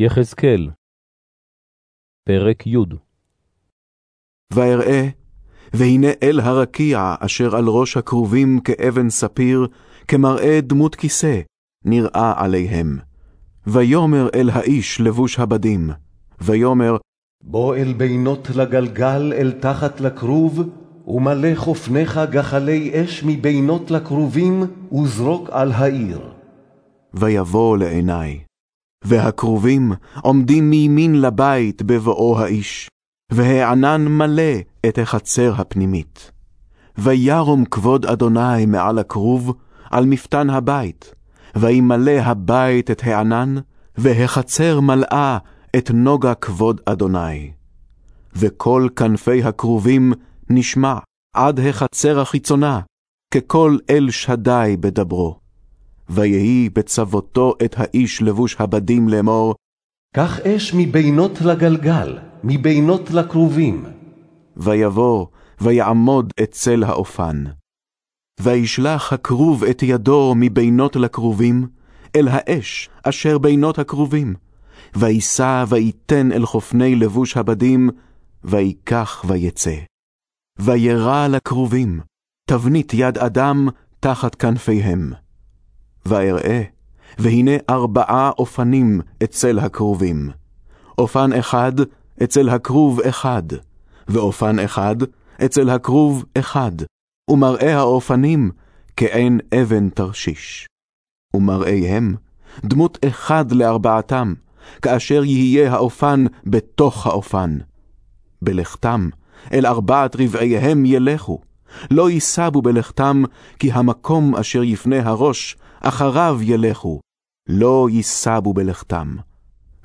יחזקאל, פרק י. ואראה, והנה אל הרקיע אשר על ראש הכרובים כאבן ספיר, כמראה דמות כיסא, נראה עליהם. ויאמר אל האיש לבוש הבדים, ויאמר, בוא אל בינות לגלגל אל תחת לכרוב, ומלא חופניך גחלי אש מבינות לכרובים, וזרוק על העיר. ויבוא לעיני. והכרובים עומדים מימין לבית בבואו האיש, והענן מלא את החצר הפנימית. וירום כבוד אדוני מעל הכרוב, על מפתן הבית, וימלא הבית את הענן, והחצר מלאה את נוגה כבוד אדוני. וכל כנפי הכרובים נשמע עד החצר החיצונה, ככל אל שדי בדברו. ויהי בצוותו את האיש לבוש הבדים לאמור, קח אש מבינות לגלגל, מבינות לכרובים. ויבוא, ויעמוד אצל האופן. וישלח הכרוב את ידו מבינות לכרובים, אל האש אשר בינות הכרובים. וישא ויתן אל חופני לבוש הבדים, ויקח ויצא. וירא לכרובים, תבנית יד אדם תחת כנפיהם. ואראה, והנה ארבעה אופנים אצל הכרובים. אופן אחד אצל הכרוב אחד, ואופן אחד אצל הכרוב אחד, ומראה האופנים כעין אבן תרשיש. ומראיהם דמות אחד לארבעתם, כאשר יהיה האופן בתוך האופן. בלכתם אל ארבעת רבעיהם ילכו, לא ייסבו בלכתם, כי המקום אשר יפנה הראש אחריו ילכו, לא ייסבו בלכתם.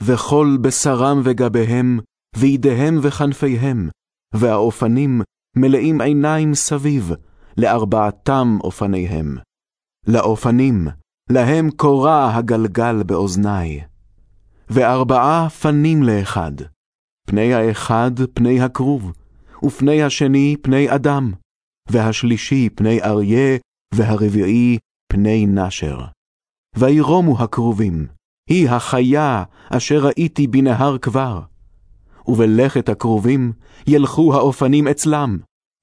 וכל בשרם וגביהם, וידיהם וכנפיהם, והאופנים מלאים עיניים סביב, לארבעתם אופניהם. לאופנים, להם קורע הגלגל באוזני. וארבעה פנים לאחד, פני האחד פני הכרוב, ופני השני פני אדם, והשלישי פני אריה, והרביעי פני נשר. וירומו הכרובים, היא החיה אשר ראיתי בנהר כבר. ובלכת הכרובים ילכו האופנים אצלם,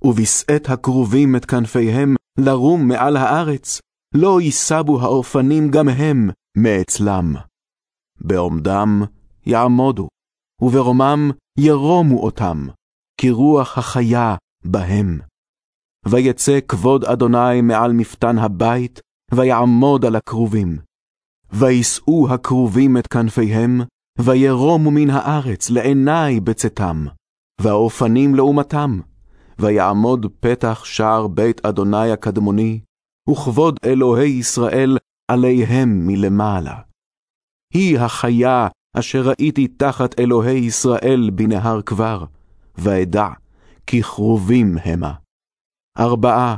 ובשאת הכרובים את כנפיהם לרום מעל הארץ, לא ייסבו האופנים גם הם מאצלם. בעומדם יעמודו, וברומם ירומו אותם, כי רוח החיה בהם. ויצא כבוד אדוני מעל מפתן הבית, ויעמוד על הכרובים. וישאו הכרובים את כנפיהם, וירומו מן הארץ לעיני בצאתם, והאופנים לעומתם, ויעמוד פתח שער בית אדוני הקדמוני, וכבוד אלוהי ישראל עליהם מלמעלה. היא החיה אשר ראיתי תחת אלוהי ישראל בנהר כבר, ואדע כי כרובים המה. ארבעה,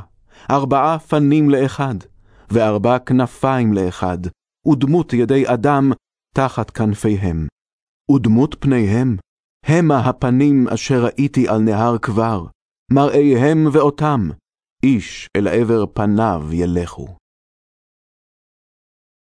ארבעה פנים לאחד, וארבע כנפיים לאחד, ודמות ידי אדם תחת כנפיהם. ודמות פניהם, המה הפנים אשר ראיתי על נהר כבר, מראיהם ואותם, איש אל עבר פניו ילכו.